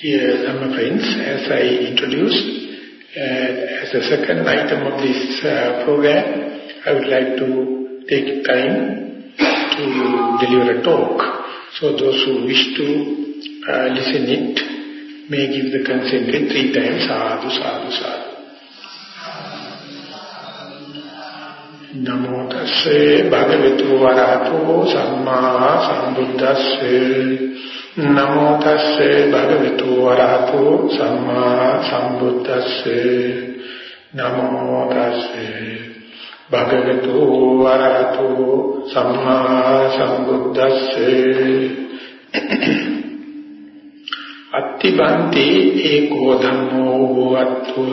Dear Dhamma friends, as I introduced, uh, as the second item of this uh, program, I would like to take time to deliver a talk. So those who wish to uh, listen it may give the consent with three times, sadhu, sadhu, sadhu. නමෝ තස්සේ භගවතු වරහතෝ සම්මා සම්බුද්දස්සේ නමෝ තස්සේ භගවතු වරහතෝ සම්මා සම්බුද්දස්සේ. නමෝ තස්සේ භගවතු වරහතෝ සම්මා සම්බුද්දස්සේ. අත්තිබන්ති ඒකෝ ධම්මෝ වත්තු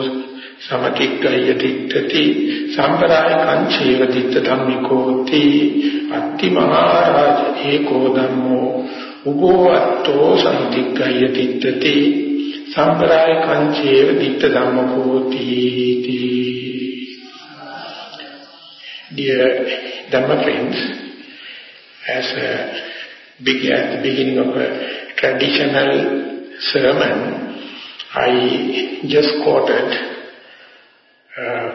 සමතික්කය තිත්තති සම්පරාය කංචේව තිත්ත ධම්මිකෝති. අත්ති මහරජ ඒකෝ ධම්මෝ උභවත්තෝ සමතික්කය තිත්තති සම්පරාය කංචේව තිත්ත ධම්මකෝති Dear Dhamma friends, as a big, at the beginning of a traditional sermon, I just quoted uh,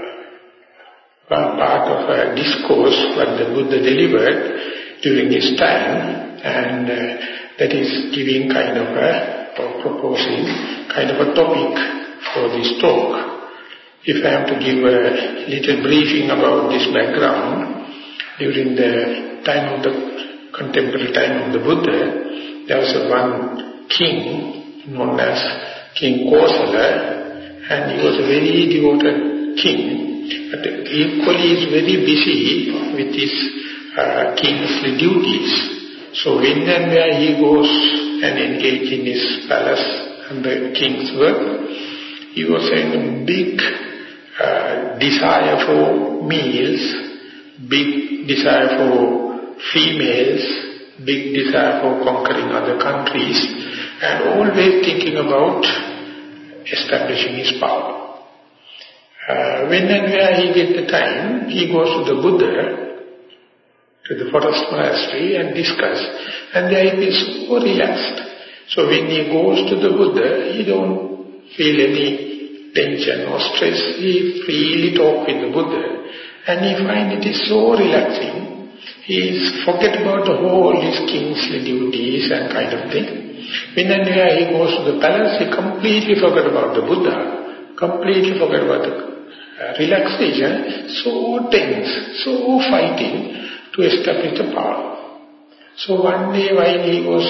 one part of a discourse what the Buddha delivered during his time and uh, that is giving kind of a, or proposing kind of a topic for this talk. If I have to give a little briefing about this background, during the time of the contemporary time of the Buddha, there was one king known as King Kosala and he was a very devoted king, but equally is very busy with his uh, kingly duties. So when and where he goes and engage in his palace and the king's work, he was having a big uh, desire for meals, big desire for females, big desire for conquering other countries, and always thinking about establishing his power. Uh, when and where he gets the time, he goes to the Buddha, to the forest monastery and discuss. And there he is so relaxed. So when he goes to the Buddha, he don't feel any tension or stress. He freely talk with the Buddha. And he find it is so relaxing. He forget about the whole his kingly duties and kind of thing. When and where he goes to the palace, he completely forget about the Buddha, completely forget about the uh, relaxation, so tense, so fighting to establish the power. So one day while he was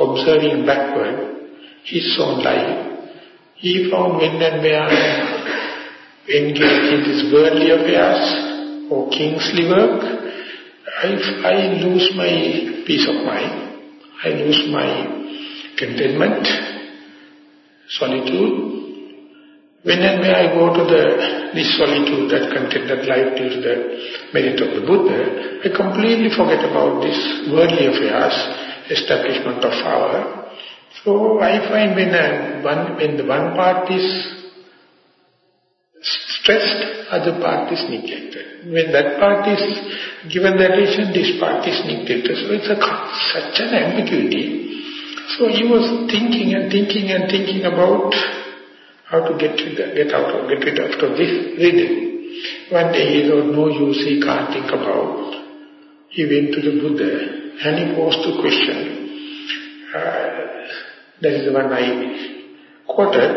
observing backward his own life, he found when and where engaged in his worldly affairs or kingly work, I, I lose my peace of mind, I lose my contentment, solitude, when and where I go to the this solitude, that contented life due to the merit of the Buddha, I completely forget about this worldly affairs, establishment of power. So I find when, uh, one, when the one part is stressed, other part is neglected. When that part is given the attention, this part is neglected. So it's a, such an ambiguity. So he was thinking and thinking and thinking about how to get get out of get rid of this reading. One day he thought, no use, he can't think about. He went to the Buddha and he posed the question. Uh, that is the one I quoted.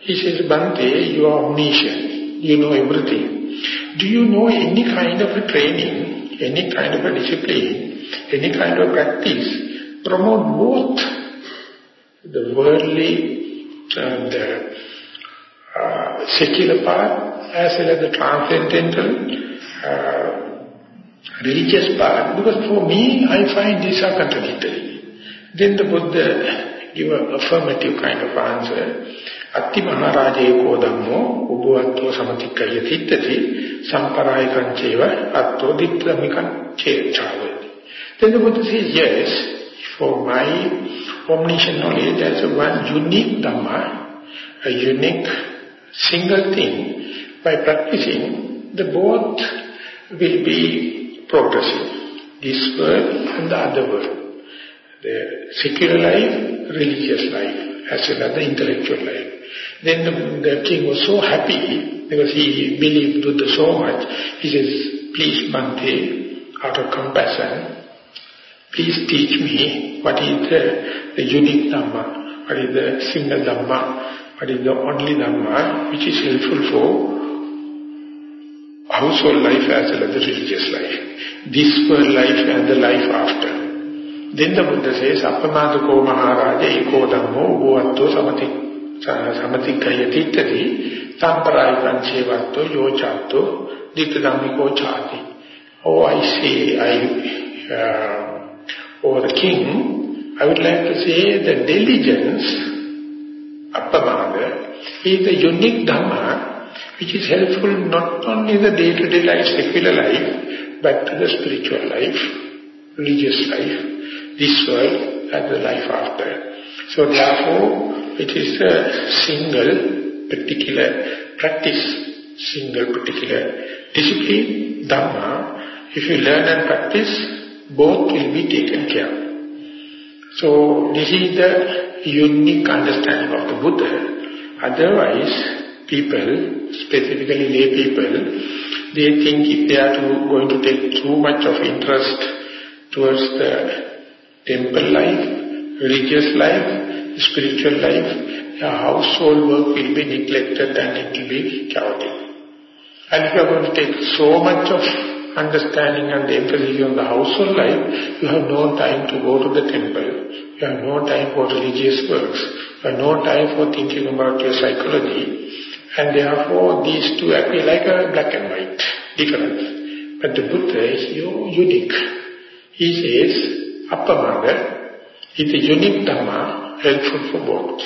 He says, Bhante, you are omniscient. You know everything. Do you know any kind of a training, any kind of a discipline, any kind of practice, promote both the worldly and the secular part as well as the transcendental uh, religious part because for me I find these are contradictory. Then the Buddha give an affirmative kind of answer. Atti Maharaja Eko Dhammo Ubhuatto Samatikkaya Tittati Samparayakan Cheva Atto Dittramikan Chavati. Then the Buddha says, yes, for my omniscient knowledge, there's one unique Dhamma, a unique single thing, by practicing, the both will be progressive. This world and the other world. The secular life, religious life, as well as the intellectual life. Then the, the king was so happy because he believed with so much. He says, please Bhante, out of compassion, please teach me what is the, the unique Dhamma, what is the single Dhamma, what is the only Dhamma which is helpful for household life as well as the religious life. This world life and the life after. Then the Buddha says, Appamadako Maharaja Eko Dhammo Uvatto Samati Samatikayati Ittadi Tamparayikan Sevatto Yochatto Dittadhammiko Chati. Oh, I say, I, uh, or the king, I would like to say the diligence, Appamada, is the unique Dhamma which is helpful not only the day-to-day -day life, secular life, but to the spiritual life, religious life, this world and the life after. So therefore, it is a single particular practice, single particular discipline, Dhamma. If you learn and practice, both will be taken care So this is the unique understanding of the Buddha. Otherwise, people, specifically lay people, they think if they are going to take too much of interest towards the temple life, religious life, spiritual life, the household work will be neglected and it will be chaotic. And if you are going to take so much of understanding and emphasis on the household life, you have no time to go to the temple. You have no time for religious works. You have no time for thinking about your psychology. And therefore, these two appear like a black and white difference. But the Buddha is unique. He says, Appamada is a unique Dhamma, helpful for both.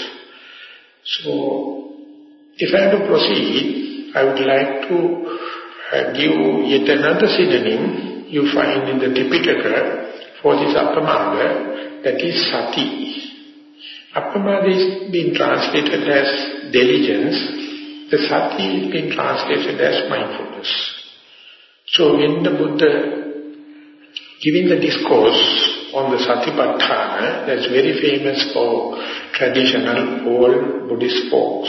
So, if I have to proceed, I would like to uh, give yet another synonym you find in the Tipitaka for this Appamada, that is Sati. Appamada is being translated as diligence, the sati is being translated as mindfulness. So when the Buddha giving the discourse on the Satipatthana, that's very famous for traditional old Buddhist folks.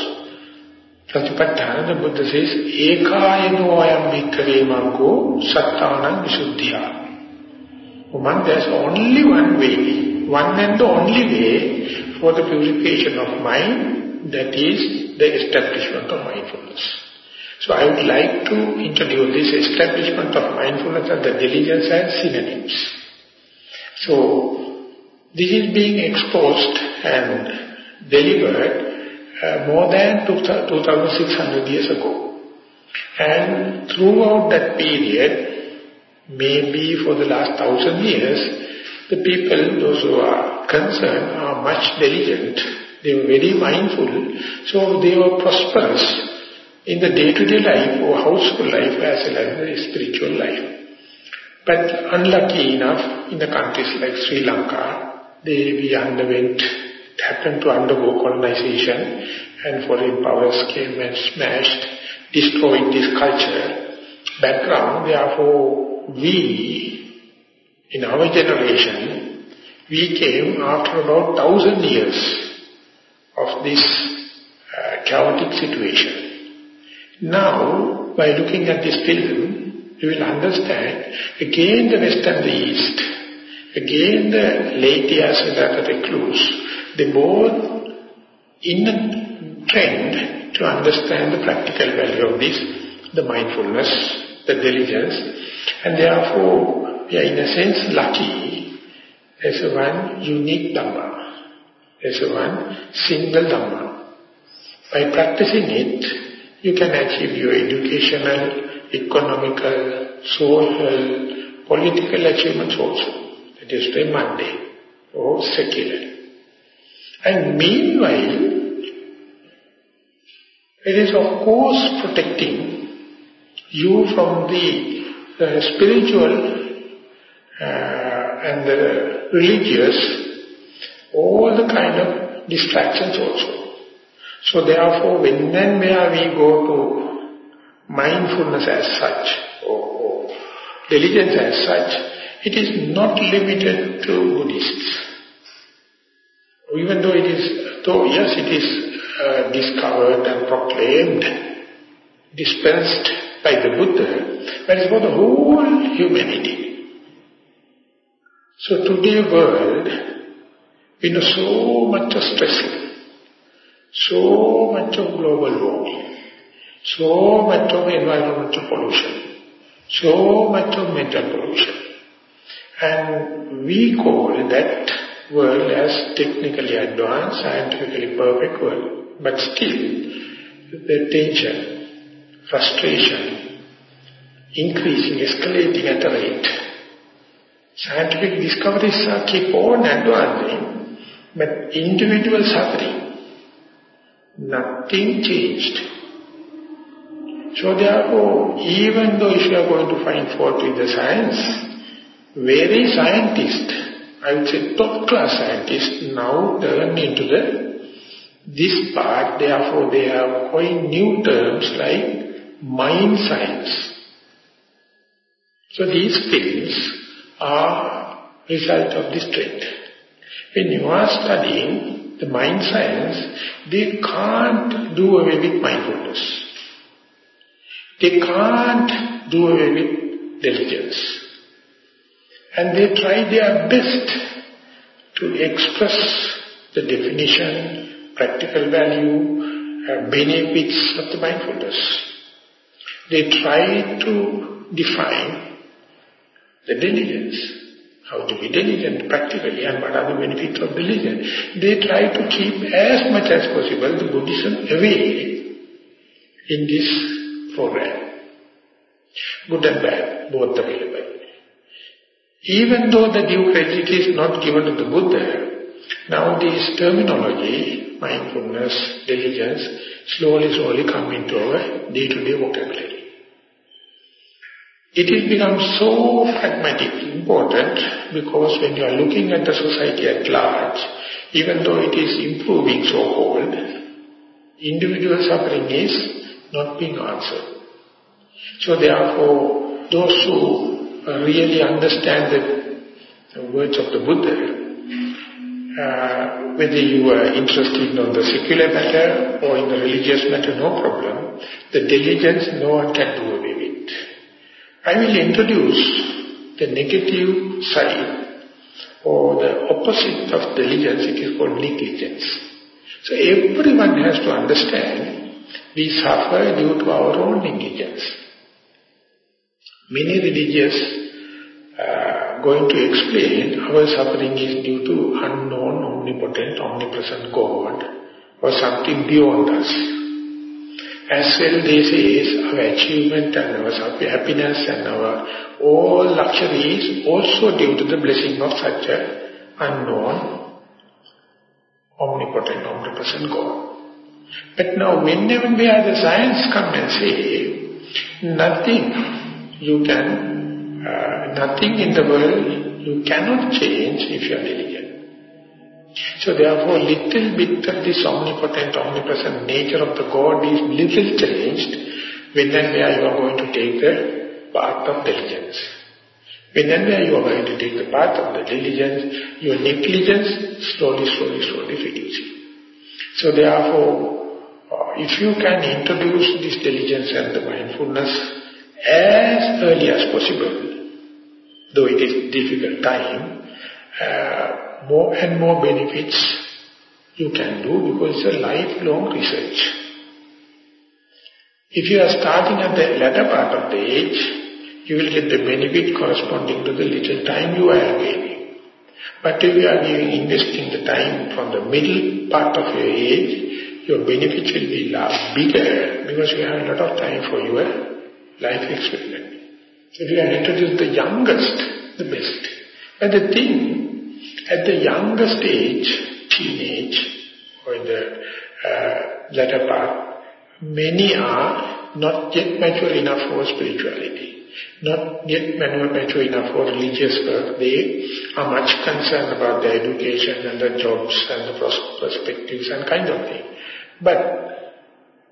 Satipatthana, the Buddha says, Ekayano ayam bhikkhave maggo sattanam visuddhya. Woman, there's only one way, one and the only way for the purification of mind that is the establishment of mindfulness. So I would like to introduce this establishment of mindfulness and the diligence as synonyms. So this is being exposed and delivered uh, more than 2600 years ago. And throughout that period, maybe for the last thousand years, the people, those who are concerned, are much diligent they were very mindful, so they were prosperous in the day-to-day -day life or household life as well as the spiritual life. But unlucky enough, in the countries like Sri Lanka, they we underwent, happened to undergo colonization and foreign powers came and smashed, destroyed this culture background. Therefore, we, in our generation, we came after about thousand years of this uh, chaotic situation. Now, by looking at this film, you will understand, again the West and the East, again the laity as well as the recluse, they both in a trend to understand the practical value of this, the mindfulness, the diligence, and therefore we are in a sense lucky as one unique Dhamma as one single Dhamma. By practicing it, you can achieve your educational, economical, social, political achievements also. That is by Monday or secular. And meanwhile, it is of course protecting you from the uh, spiritual and the religious all the kind of distractions also. So therefore, when and where we go to mindfulness as such, or, or diligence as such, it is not limited to Buddhists. Even though it is Though yes, it is uh, discovered and proclaimed, dispensed by the Buddha, but it's for the whole humanity. So today world, we know so much of stress, so much of global warming, so much of environmental pollution, so much of mental pollution. And we call that world as technically advanced, scientifically perfect world. But still, the tension, frustration, increasing, escalating at a rate. Scientific discoveries are keep on advancing, but individual suffering, nothing changed. So therefore, even though if you are going to find fault with the science, very scientist I would say top class scientists now turn into the this part, therefore they have coined new terms like mind science. So these things are result of this trend. When you are studying the mind science, they can't do away with mindfulness. They can't do away with diligence. And they try their best to express the definition, practical value, uh, benefits of the mindfulness. They try to define the diligence, how to be diligent practically and what are the benefits of diligence. They try to keep as much as possible the Buddhism away in this program. Good and bad, both available. Even though the due credit is not given to the Buddha, now this terminology, mindfulness, diligence, slowly, slowly come into our day-to-day -day vocabulary. It has become so pragmatic, important, because when you are looking at the society at large, even though it is improving so-called, individual suffering is not being answered. So therefore, those who really understand the, the words of the Buddha, uh, whether you are interested in the secular matter or in the religious matter, no problem. The diligence no one can do away with. I will introduce the negative side or the opposite of diligence, it is called negligence. So everyone has to understand we suffer due to our own negligence. Many religious uh, going to explain our suffering is due to unknown, omnipotent, omnipresent God or something beyond us. As well this is our achievement and our happiness and our all luxuries also due to the blessing of such a unknown, omnipotent, omnipresent God. But now whenever we have the science come and say, nothing you can, uh, nothing in the world you cannot change if you are diligent. So therefore, little bit of this omnipotent, omnipresent nature of the God is little changed when and where you are going to take the path of diligence. When and where you are going to take the path of the diligence, your negligence slowly, slowly, slowly reducing. So therefore, uh, if you can introduce this diligence and the mindfulness as early as possible, though it is difficult time, uh, more and more benefits you can do because it's a lifelong research. If you are starting at the latter part of the age, you will get the benefit corresponding to the little time you are giving. But if you are giving, investing the time from the middle part of your age, your benefits will be bigger because you have a lot of time for your life experiment. So if you are introduced the youngest, the best. But the thing, at the youngest age, teenage, or in the uh, latter part, many are not yet mature enough for spirituality, not yet mature enough for religious work. They are much concerned about their education and the jobs and the perspectives and kind of thing. But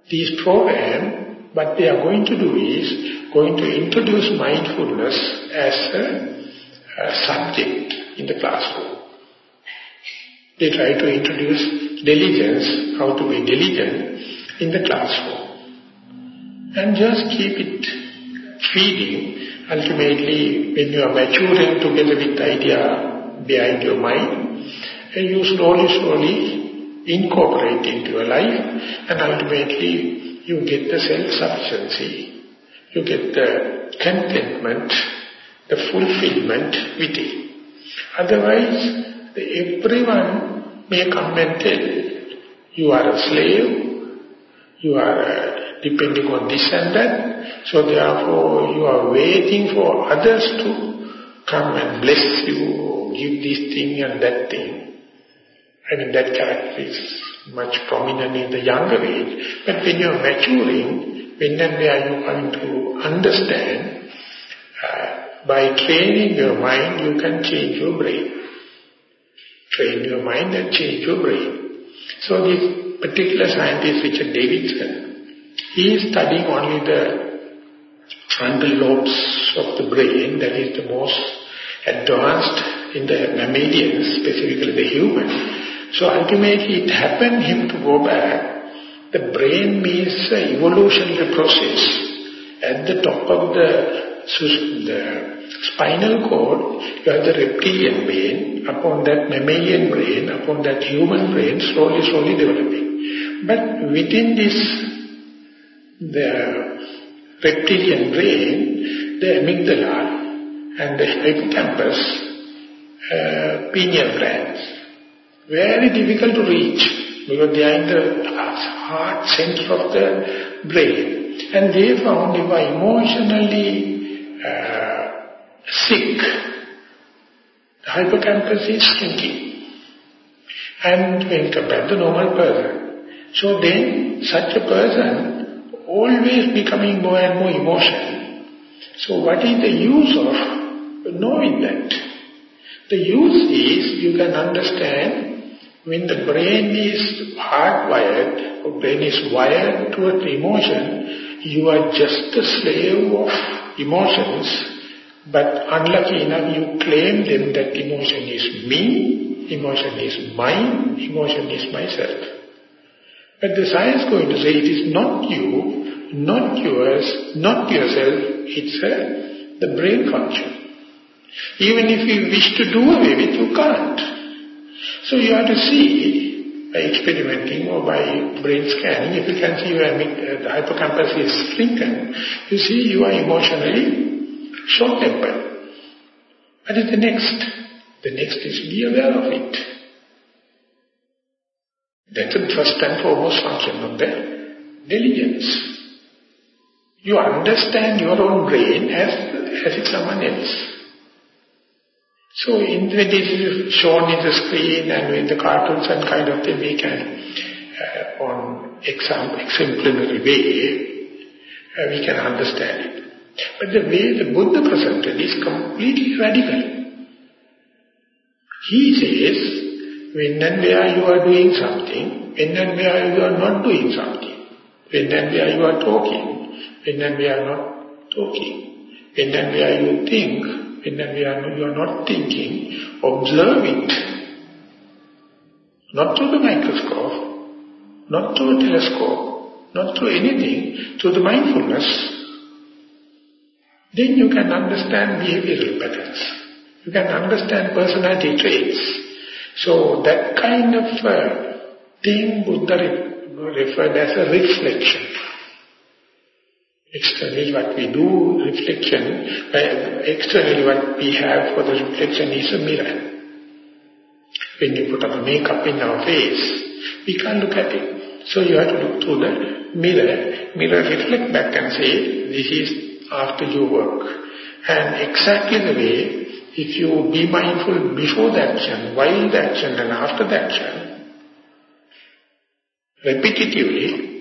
these programs what they are going to do is going to introduce mindfulness as a, a subject in the classroom. They try to introduce diligence, how to be diligent in the classroom. And just keep it feeding. Ultimately, when you are maturing together with the idea behind your mind, and you slowly, slowly incorporate into your life, and ultimately you get the self-sufficiency. You get the contentment, the fulfillment within. Otherwise, everyone may come and tell, you are a slave, you are uh, depending on this and that, so therefore you are waiting for others to come and bless you, give this thing and that thing. I mean that character is much prominent in the younger age, but when you are maturing, when and where you come to understand, uh, by training your mind you can change your brain train your mind and change your brain. So this particular scientist, Richard Davidson, he is studying only the frontal lobes of the brain, that is the most advanced in the mammalians, specifically the human. So ultimately it happened him to go back. The brain means evolutionary process. At the top of the, the spinal cord, you have the reptilian brain, upon that mammalian brain, upon that human brain, slowly, slowly developing. But within this, the reptilian brain, the amygdala and the hippocampus, uh, pineal glands, very difficult to reach because they are in the heart center of the brain. And they found if I emotionally uh, sick, the hippocampus is shrinking. And when compared to normal person, so then such a person always becoming more and more emotional. So what is the use of knowing that? The use is you can understand when the brain is hardwired, or brain is wired towards emotion, you are just a slave of emotions but unlucky enough, you claim them that emotion is me, emotion is mine, emotion is myself. But the science going to say it is not you, not yours, not yourself, it's a, the brain function. Even if you wish to do away with, you can't. So you have to see, by experimenting or by brain scanning, if you can see where uh, the hippocampus is shrunken, you see you are emotionally short-tempered. What is the next? The next is be aware of it. That's the first and foremost function of the diligence. You understand your own brain as, as if someone else. So in this is shown in the screen and in the cartoons and kind of thing, we can, uh, on example, exemplary way, uh, we can understand it. But the way the Buddha presented is completely radical. He says, when and where you are doing something, when and where you are not doing something, when and where you are talking, when and where you are not talking, when and where you think, when and where you are not thinking, observe it. Not through the microscope, not through a telescope, not through anything, through the mindfulness, then you can understand behavioral patterns. You can understand personality traits. So that kind of uh, thing Buddha referred as a reflection. Externally what we do, reflection, uh, externally what we have for the reflection is a mirror. When you put up makeup in our face, we can't look at it. So you have to look through the mirror. Mirror reflect back and say, this is after your work. And exactly the way, if you be mindful before the action, while the action and after the action, repetitively,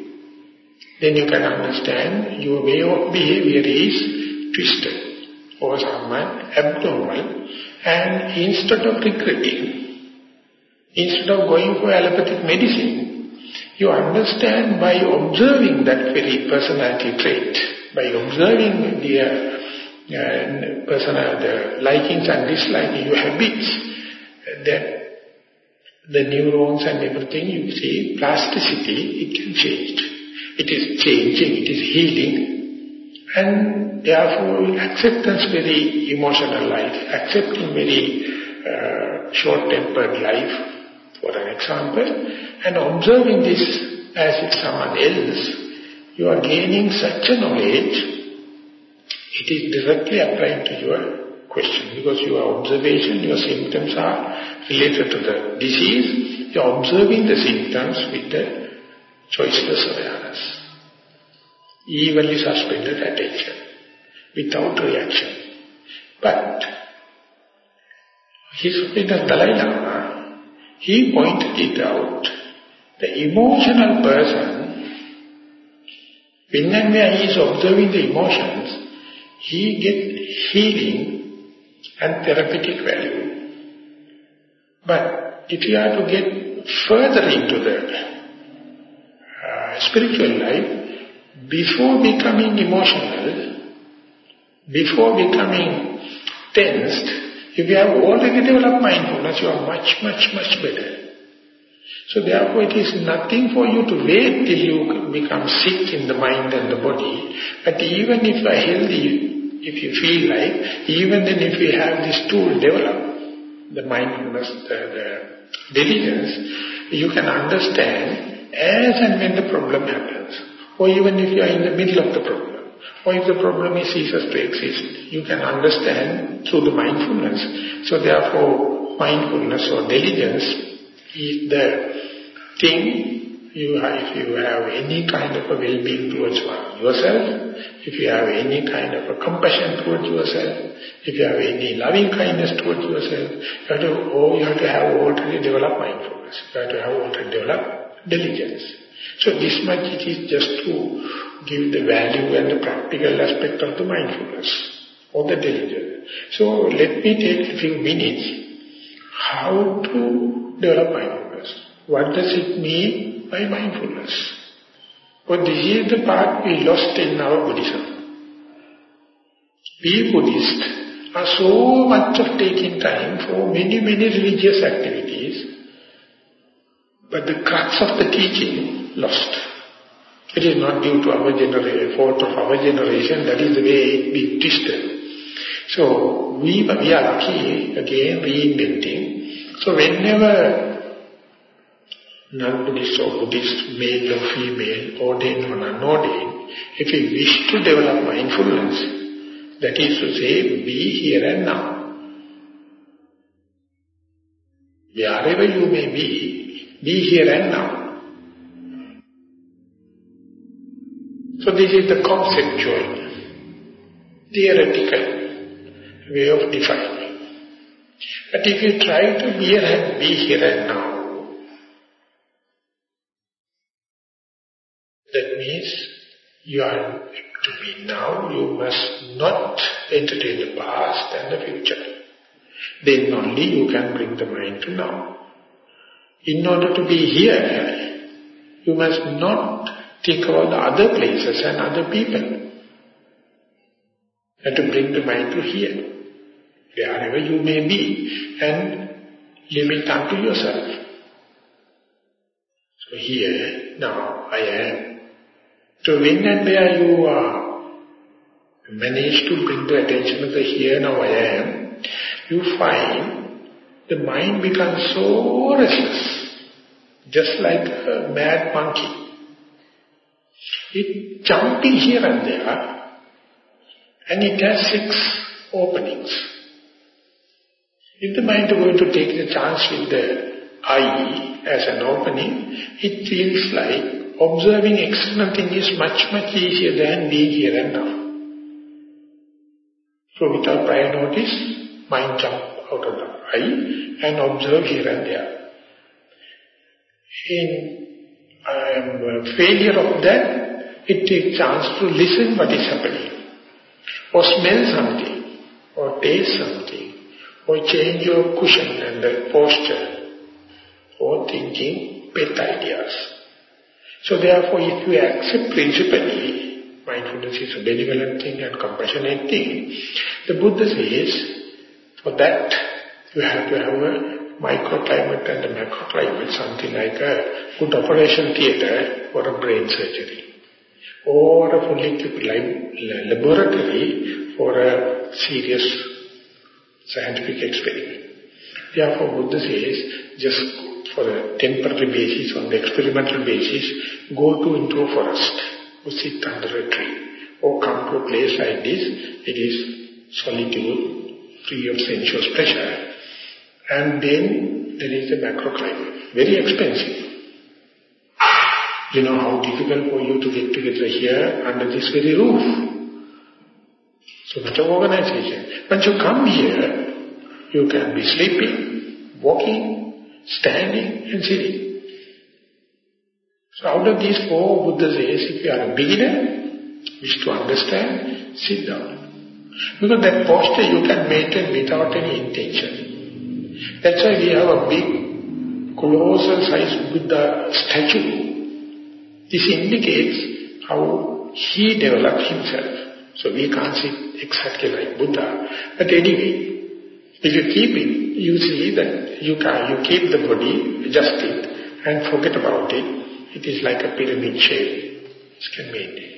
then you can understand your way of behavior is twisted or somewhat abnormal and instead of regretting, instead of going for allopathic medicine, you understand by observing that very personality trait by observing the uh, personal the likings and dislikings, your habits, that the neurons and everything, you see, plasticity, it can change. It is changing, it is healing. And therefore, acceptance very emotional life, accepting very uh, short-tempered life, for an example, and observing this as if someone else, you are gaining such a knowledge, it is directly applying to your question because your observation, your symptoms are related to the disease. You are observing the symptoms with the choiceless awareness. Evenly suspended attention without reaction. But His Holiness Dalai Lama, he pointed it out, the emotional person, when he is observing the emotions, he gets healing and therapeutic value. But if you are to get further into uh, spiritual life, before becoming emotional, before becoming tensed, if you have already developed mindfulness, you are much, much, much better. So therefore it is nothing for you to wait till you become sick in the mind and the body. But even if you are healthy, if you feel like, even then if you have this tool developed, the mindfulness, the, the diligence, you can understand as and when the problem happens. Or even if you are in the middle of the problem. Or if the problem is ceases to exist, you can understand through the mindfulness. So therefore, mindfulness or diligence is the thing you have, if you have any kind of a well-being towards yourself, if you have any kind of a compassion towards yourself, if you have any loving kindness towards yourself, you have to, oh, you have to have already developed mindfulness. You have to have already developed diligence. So this much it is just to give the value and the practical aspect of the mindfulness or the diligence. So let me take a few minutes how to develop mindfulness. What does it mean by mindfulness. But this is the part we lost in our Buddhism. We Buddhists are so much of taking time for many, many religious activities, but the crux of the teaching lost. It is not due to our generation, fault of our generation, that is the way it be twisted. So we, we are lucky, again reinventing. So whenever non-Buddhist or Buddhist, male or female, ordained or unordained, if we wish to develop mindfulness, that is to say, be here and now. Wherever you may be, be here and now. So this is the conceptual, theoretical way of defining. But if you try to be here and be here and now, That means you are to be now, you must not entertain the past and the future. Then only you can bring the mind to now. In order to be here, you must not think about the other places and other people. And to bring the mind to here, wherever you may be, and limit to yourself. So here, now, I am so when and where you are, manage to bring the attention of the here now I am, you find the mind becomes so restless, just like a mad monkey. It jumping here and there, and it has six openings. If the mind is going to take the chance with the eye as an opening, it feels like observing external thing is much, much easier than being here and now. So without prior notice, mind jump out of the eye and observe here and there. In um, failure of that, it takes chance to listen what is happening, or smell something, or taste something, or change your cushion and the posture, or thinking pet ideas. So therefore, if you accept principally, mindfulness is a benevolent thing and compassionate thing, the Buddha says, for that you have to have a microclimate and a macroclimate, something like a good operation theater for a brain surgery. Or a fully equipped laboratory for a serious scientific experiment. Therefore, Buddha says, just for a temporary basis, on the experimental basis, go to into a forest, or sit under a tree, or come to a place like this, it is solitude, free of sensuous pressure, and then there is the macroclimate, very expensive. You know how difficult for you to get together here under this very roof. So much of organization. Once you come here, you can be sleeping, walking, standing and sitting. So out of these four, Buddha says, if you are a beginner, wish to understand, sit down. Because that posture you can maintain without any intention. That's why we have a big, colossal size Buddha statue. This indicates how he developed himself. So we can't sit exactly like Buddha. But anyway, if you keep it, you see that you can you keep the body, adjust it, and forget about it. It is like a pyramid shape. It can maintain.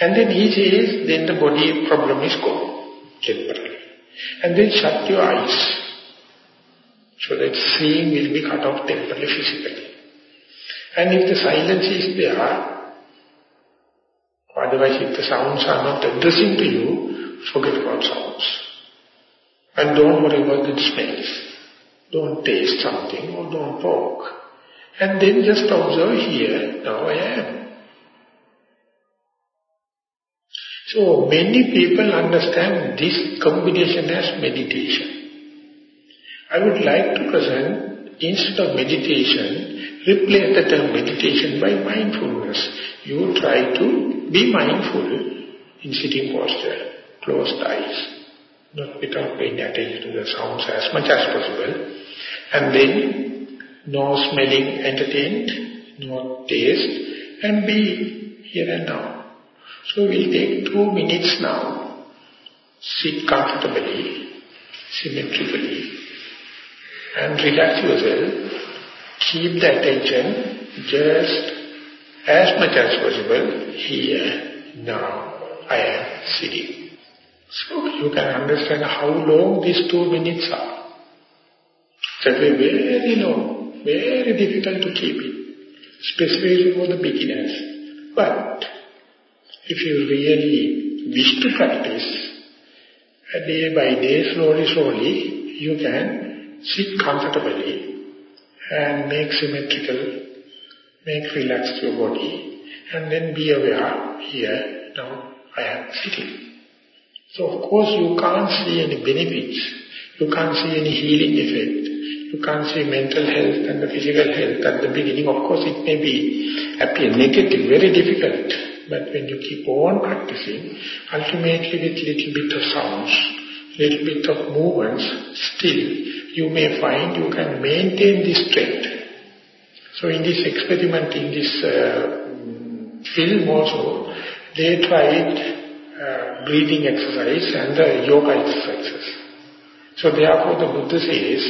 And then he says, then the body problem is gone, temporarily. And then shut your eyes. So that seeing will be cut off temporarily physically. And if the silence is there, otherwise if the sounds are not addressing to you, forget about sounds. And don't worry about the smells. Don't taste something or don't talk. And then just observe here, now I am. So many people understand this combination as meditation. I would like to present, instead of meditation, replace the term meditation by mindfulness. You try to be mindful in sitting posture, closed eyes not without paying attention to the sounds as much as possible. And then, no smelling entertained, no taste, and be here and now. So we'll take two minutes now. Sit comfortably, symmetrically, and relax yourself. Keep the attention just as much as possible here, now, I am sitting. So you can understand how long these two minutes are. That way very long, very difficult to keep it, especially for the beginners. But if you really wish to practice, day by day, slowly, slowly, you can sit comfortably and make symmetrical, make relaxed your body, and then be aware, here, now I am sitting. So of course you can't see any benefits. You can't see any healing effect. You can't see mental health and the physical health at the beginning. Of course it may be appear negative, very difficult. But when you keep on practicing, ultimately with little bit of sounds, little bit of movements, still you may find you can maintain this strength. So in this experiment, in this uh, film also, they tried uh, breathing exercise and the yoga exercises. So therefore the Buddha says,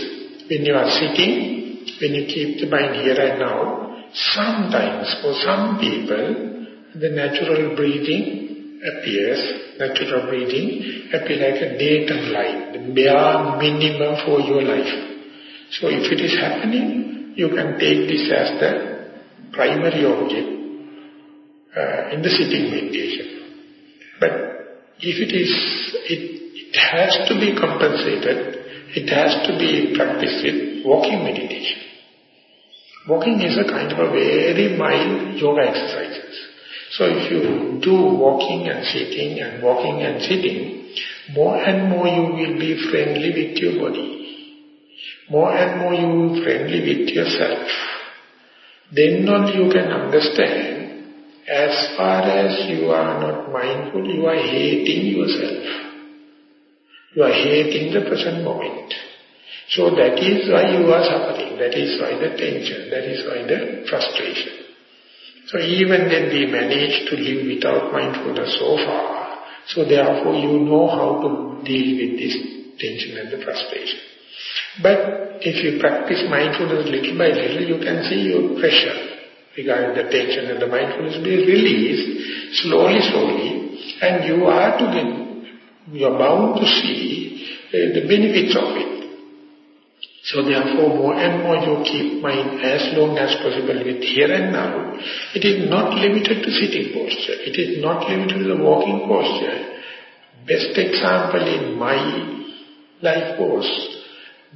when you are sitting, when you keep the mind here and now, sometimes for some people, the natural breathing appears, natural breathing appears like a daytime light, the bare minimum for your life. So if it is happening, you can take this as the primary object uh, in the sitting meditation. But if it is, it, it has to be compensated, it has to be practiced with walking meditation. Walking is a kind of a very mild yoga exercises. So if you do walking and sitting and walking and sitting, more and more you will be friendly with your body. More and more you will be friendly with yourself. Then only you can understand as far as you are not mindful, you are hating yourself. You are hating the present moment. So that is why you are suffering. That is why the tension. That is why the frustration. So even then we manage to live without mindfulness so far. So therefore you know how to deal with this tension and the frustration. But if you practice mindfulness little by little, you can see your pressure regarding the tension and the mindfulness be released slowly, slowly, and you are to get, you are bound to see uh, the benefits of it. So therefore, more and more you keep mind as long as possible with here and now. It is not limited to sitting posture. It is not limited to the walking posture. Best example in my life was,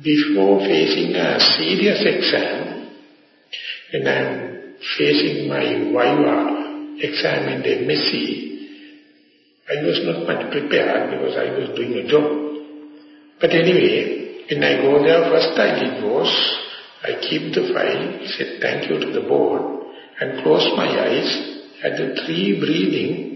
before facing a serious exam, when I am facing my Viva exam in the MSc, I was not much prepared because I was doing a job. But anyway, when I go there, first I did was, I keep the file, said thank you to the board, and close my eyes, at the three breathing,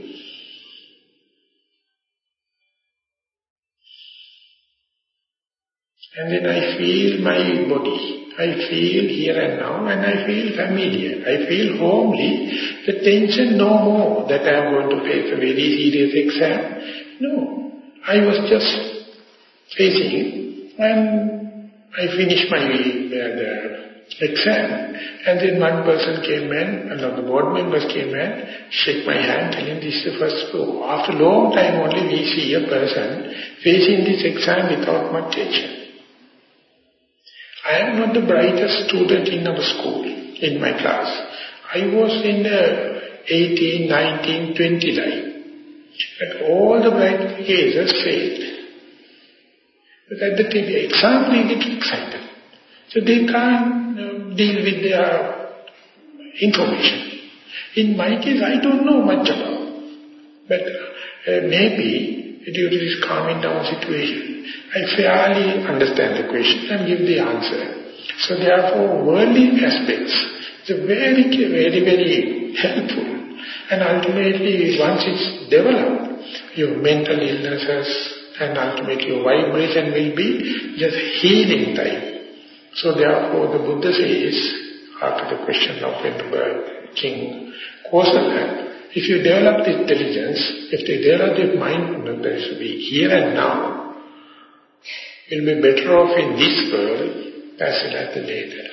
and then I feel my body. I feel here and now and I feel familiar. I feel homely. The tension no more that I am going to face a very serious exam. No. I was just facing and I finished my uh, exam. And then one person came in, of the board members came in, shake my hand, telling this is the first school. After a long time only we see a person facing this exam without much tension. I am not the brightest student in our school, in my class. I was in the 18, 19, 20 line. But all the bright cases failed. But at the exam they get excited. So they can't uh, deal with their information. In my case, I don't know much about. But uh, maybe due to this calming down situation, I fairly understand the question and give the answer. So therefore, worldly aspects, are very, very, very helpful. And ultimately, once it's developed, your mental illnesses, and ultimately vibration will be just healing time. So therefore the Buddha says, after the question of Emperor King Kosala, if you develop the intelligence, if they develop the mindfulness, there should be here and now, you'll be better off in this world as well as the later.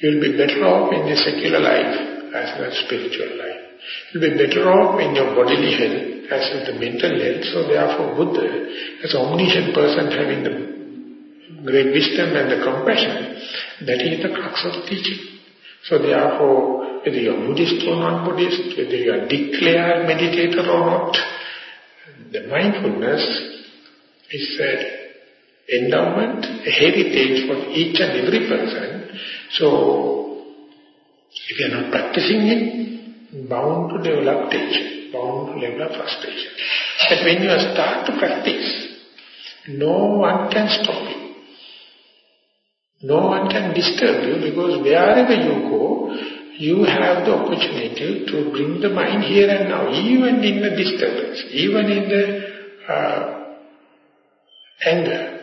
You'll be better off in the secular life as well as spiritual life. You'll be better off in your bodily health as with the mental health. So therefore Buddha, as omniscient person having the great wisdom and the compassion, that is the crux of teaching. So therefore, whether you are Buddhist or non-Buddhist, whether you are declared meditator or not, the mindfulness is an endowment, a heritage for each and every person. So, if you are not practicing it, bound to develop tension bound level of frustration. But when you start to practice, no one can stop you. No one can disturb you because wherever you go, you have the opportunity to bring the mind here and now, even in the disturbance, even in the uh, anger,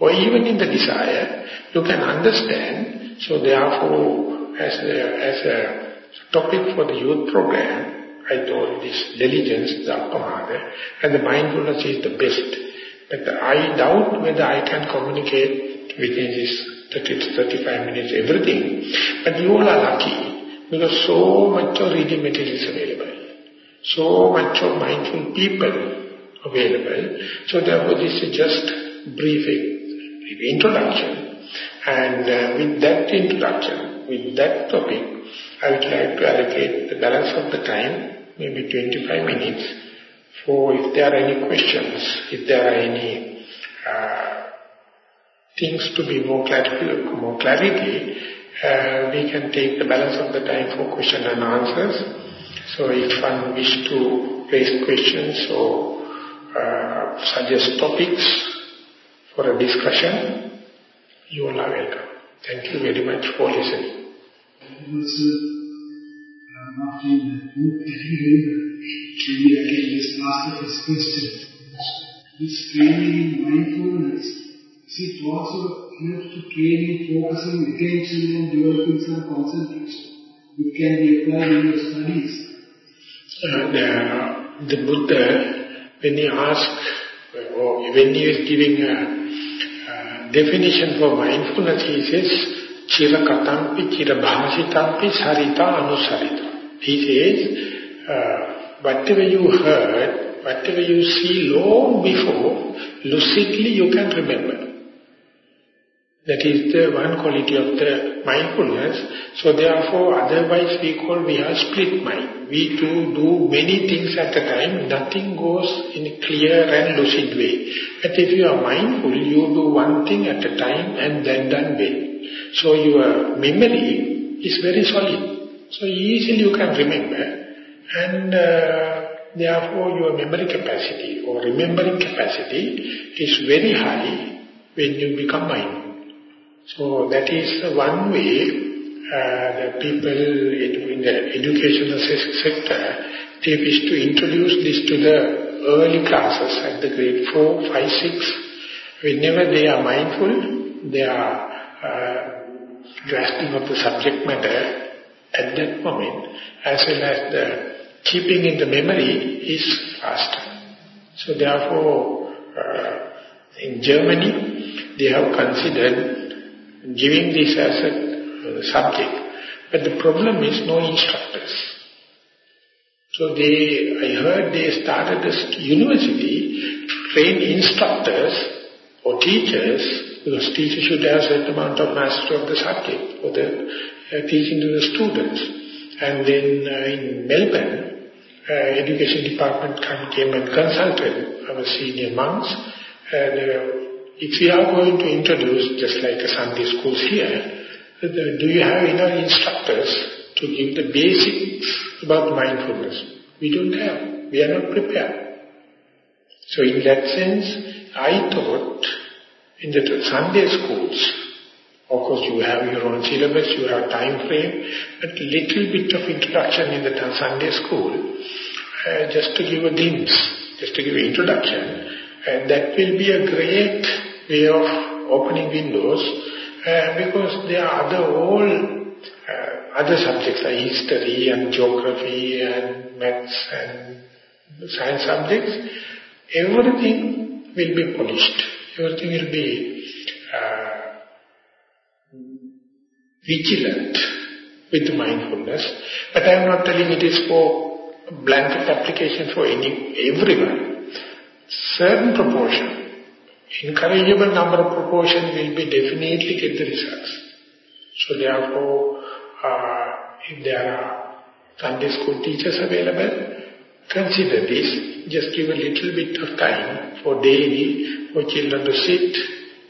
or even in the desire, you can understand. So therefore, as a, as a topic for the youth program, I told this diligence, the appamada, and the mindfulness is the best. But I doubt whether I can communicate within this 30 to 35 minutes everything. But you all are lucky because so much of reading material is available. So much of mindful people available. So therefore this is just brief introduction. And uh, with that introduction, with that topic, I would like to allocate the balance of the time maybe 25 minutes for if there are any questions, if there are any uh, things to be more clarity, more clarity uh, we can take the balance of the time for question and answers. So if one wish to raise questions or uh, suggest topics for a discussion, you are welcome. Thank you very much for listening after the maybe I can just ask the first question. This training in mindfulness, is it also helps to train in focusing attention and developing some concentration, which can be applied in your studies? Uh, the, the Buddha, when he asked, or when he was giving a, uh, definition for mindfulness he says, Chirakatampi, Chirabhasitampi, Sarita, Anusarita. He says, uh, whatever you heard, whatever you see long before, lucidly you can remember. That is the one quality of the mindfulness. So therefore, otherwise we call we have split mind. We do do many things at a time. Nothing goes in a clear and lucid way. But if you are mindful, you do one thing at a time and then done well. So your memory is very solid. So easily you can remember. And uh, therefore your memory capacity or remembering capacity is very high when you become mindful. So that is one way uh, the people in the educational sector, they wish to introduce this to the early classes at the grade 4, 5, 6. Whenever they are mindful, they are uh, grasping of the subject matter at that moment, as well as the keeping in the memory is faster. So therefore, uh, in Germany, they have considered giving this as a uh, subject. But the problem is no instructors. So they, I heard they started a university to train instructors or teachers, because teachers should have a certain amount of mastery of the subject for the teaching to the students. And then uh, in Melbourne, uh, education department came and consulted our senior monks. Uh, if we are going to introduce, just like Sunday schools here, do you have enough instructors to give the basics about mindfulness? We don't have. We are not prepared. So in that sense, I thought in the Sunday schools, of course you have your own syllabus, you have time frame, but little bit of introduction in the Sunday school, uh, just to give a glimpse, just to give an introduction, and that will be a great way of opening windows uh, because there are other all uh, other subjects like history and geography and maths and science subjects. Everything will be polished. Everything will be uh, vigilant with mindfulness. But I am not telling it is for blanket application for any everyone. Certain proportion encourageable number of proportion will be definitely get the results. So therefore, uh, if there are Sunday school teachers available, consider this. Just give a little bit of time for daily for children to sit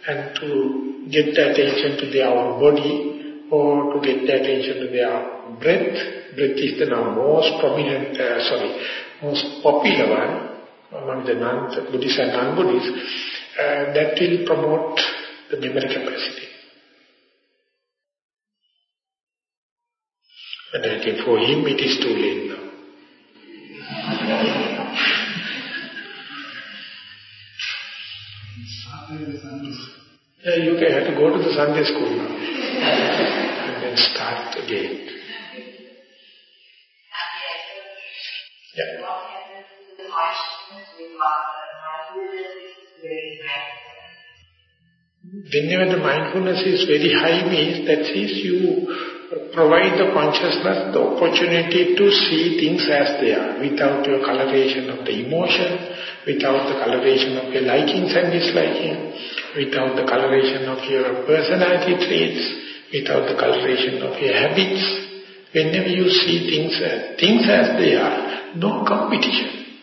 and to get the attention to their own body or to get the attention to their breath. Breath is the now most prominent, uh, sorry, most popular one among the non Buddhists and non-Buddhists and that will promote the memory capacity. And I think for him it is too late now. yeah, you can have to go to the Sunday school now. and then start again. Yeah. Whenever the mindfulness is very high means that is you provide the consciousness the opportunity to see things as they are without your coloration of the emotion, without the coloration of your likings and disliking, without the coloration of your personality traits, without the coloration of your habits. Whenever you see things, uh, things as they are, no competition,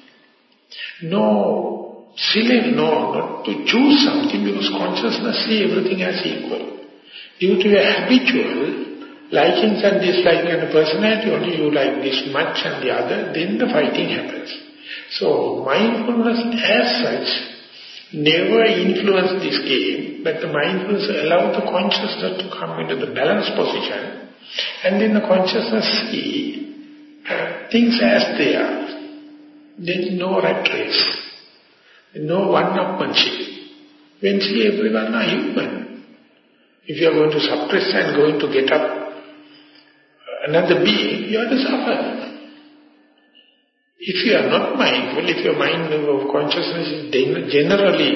no silly, no, not to choose something because consciousness see everything as equal. Due to a habitual likings and disliking and the personality only you like this much and the other, then the fighting happens. So mindfulness as such never influence this game, but the mindfulness allow the consciousness to come into the balanced position and then the consciousness see uh, things as they are. There is no rat race. No one-upmanship. When see everyone are human. If you are going to suppress and going to get up another being, you have to suffer. If you are not mindful, if your mind of consciousness is generally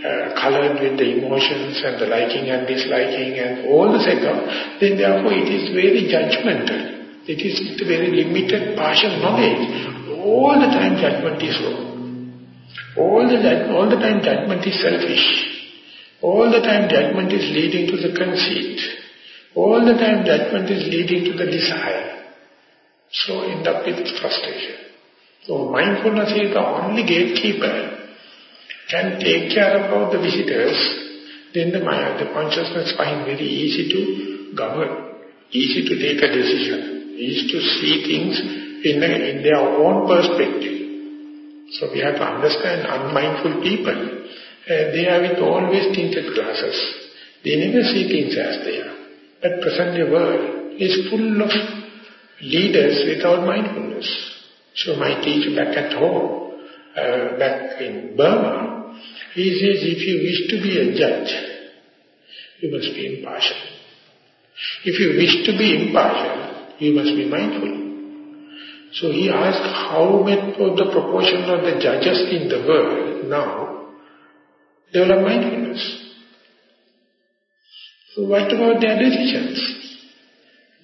uh, colored with the emotions and the liking and disliking and all the setup, then therefore it is very judgmental. It is very limited partial knowledge. All the time judgment is wrong. All the, all the time judgment is selfish. All the time judgment is leading to the conceit. All the time judgment is leading to the desire. So end up with frustration. So mindfulness is the only gatekeeper can take care about the visitors, then the, mind, the consciousness find very easy to govern, easy to take a decision, easy to see things in, in their own perspective. So we have to understand unmindful people, uh, they are with always tinted glasses. They never see things as they are. But present world is full of leaders without mindfulness. So my teacher back at home, uh, back in Burma, he says, if you wish to be a judge, you must be impartial. If you wish to be impartial, you must be mindful. So he asked how much of the proportion of the judges in the world now develop mindfulness. So what about their decisions?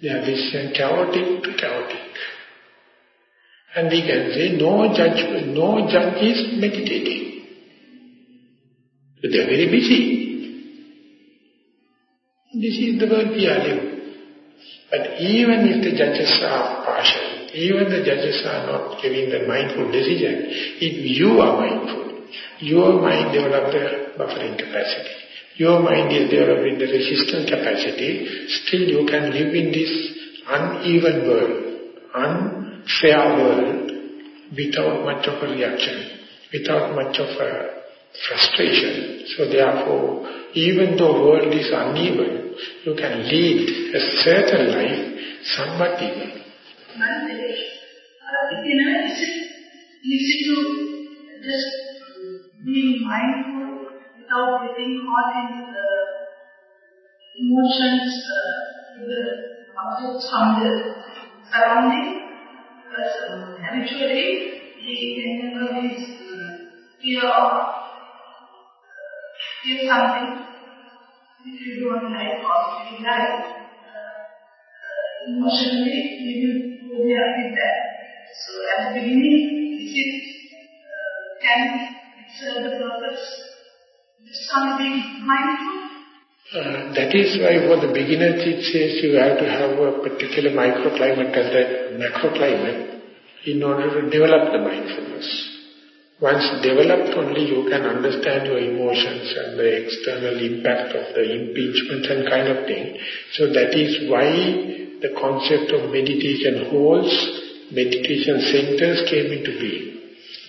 Their decision chaotic to chaotic. And we can say no judge, no judge is meditating. But they are very busy. This is the world we are living. But even if the judges are partial, even the judges are not giving the mindful decision, if you are mindful, your mind develops the buffering capacity. Your mind is developing the resistance capacity, still you can live in this uneven world, unfair world, without much of a reaction, without much of a frustration. So therefore, even though world is uneven, you can lead a certain life somewhat even. Uh, easy to just be mindful without getting caught in the emotions, uh, the objects from the surrounding? Because um, habitually, the endeavor is uh, fear of is something which you don't like or you like. Uh, emotionally, you will go there with that. So at the beginning, it, uh, can serve the purpose? Uh, that is why for the beginners it says you have to have a particular microclimate and the macroclimate in order to develop the mindfulness. Once developed only you can understand your emotions and the external impact of the impeachment and kind of thing. So that is why the concept of meditation halls, meditation centers came into being.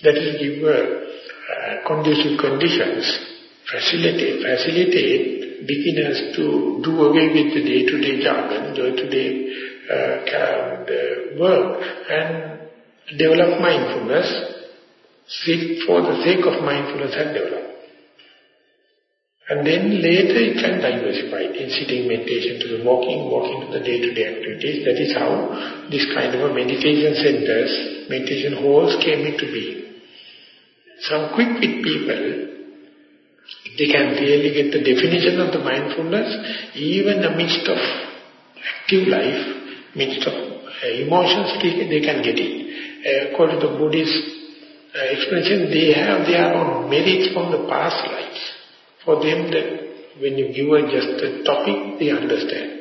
That is give uh, conducive conditions, facilitate, facilitate beginners to do away with the day-to-day -day jargon, day-to-day uh, work and develop mindfulness seek for the sake of mindfulness and develop. And then later it can diversify in sitting meditation to the walking, walking to the day-to-day -day activities. That is how this kind of a meditation centers, meditation halls came into being. Some quick-wit people, they can really get the definition of the mindfulness, even amidst of active life, midst of uh, emotions, they, they can get it. Uh, according to Buddhist uh, explanation, they have their own merits from the past lives. For them, that when you give a just a topic, they understand.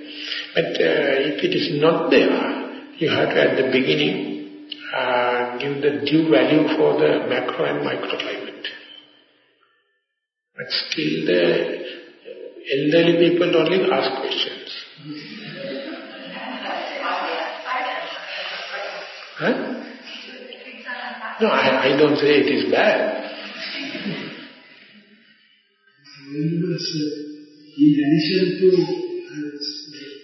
But uh, if it is not there, you have to at the beginning uh, give the due value for the macro and microclimate. But still the elderly people only ask questions. Huh? No, I, I don't say it is bad. in addition to uh,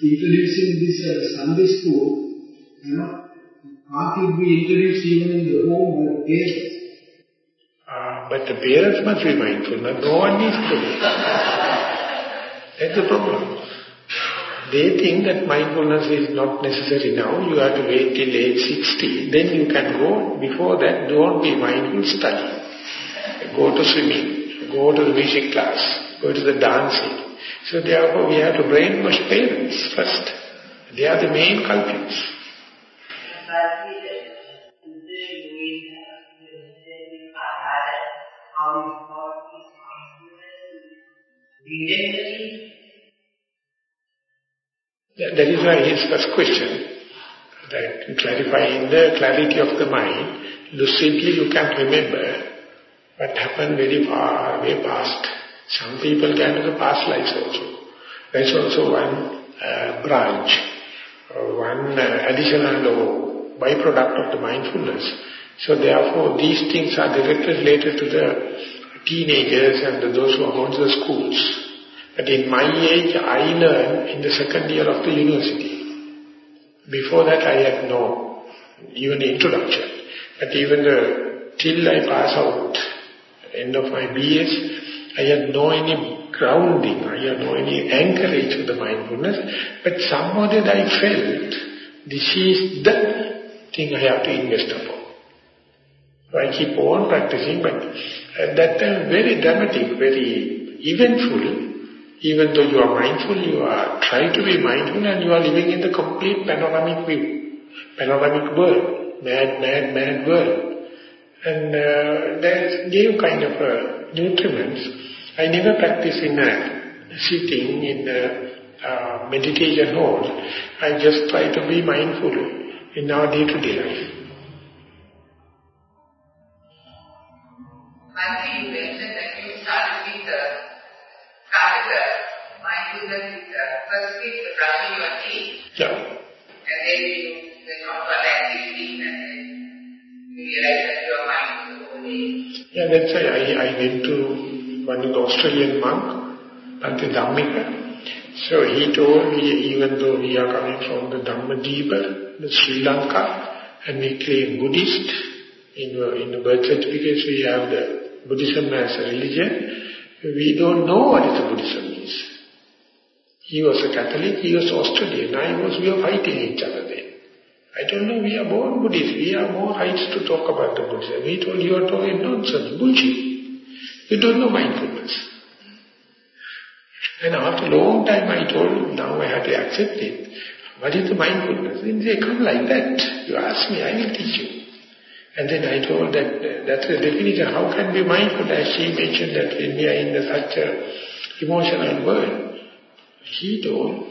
introducing this uh, Sunday school, you know, art will be even in the home. Uh, but the parents must be mindful, no one needs to. be. That's the problem. They think that mindfulness is not necessary now, you have to wait till age 60, then you can go, before that don't be mindful, study. Go to swimming, go to the music class, go to the dancing. So therefore we have to brainwash parents first. They are the main culprits. That is why his first question, that clarifying the clarity of the mind, lucidly you can remember what happened very far way past. Some people can do the past lives also. There's also one uh, branch, uh, one uh, additional or byproduct of the mindfulness. So therefore these things are directly related to the teenagers and those who are going to the schools. But in my age, I learned in the second year of the university. Before that, I had no even introduction. But even the, till I pass out, end of my BS, I had no any grounding, I had no any anchorage to the mindfulness. But somehow that I felt, this is the thing I have to invest upon. So I keep on practicing, but at that time very dramatic, very eventful. Even though you are mindful, you are trying to be mindful and you are living in the complete panoramic view, panoramic world, mad, mad, mad world. And uh, that gave kind of uh, nutriments. I never practice in a sitting in a uh, meditation hall. I just try to be mindful in our day-to-day -day life. That's why I, I went to one of the Australian monk, Bhante Dhammika. So he told me, even though we are coming from the Dhammadvipa, the Sri Lanka, and we claim Buddhist, in the, in the birth certificates we have the Buddhism as a religion, we don't know what is the Buddhism is. He was a Catholic, he was Australian, I was, we are fighting each other. I don't know, we are born Buddhists, we have more rights to talk about the Buddhism. We told you are talking nonsense, bullshit. You don't know mindfulness. And after a long time I told now I have to accept it. What is the mindfulness? Then they come like that. You ask me, I will teach you. And then I told that that's the definition. How can we be mindful? As she mentioned that when we are in the, such a emotional world, he told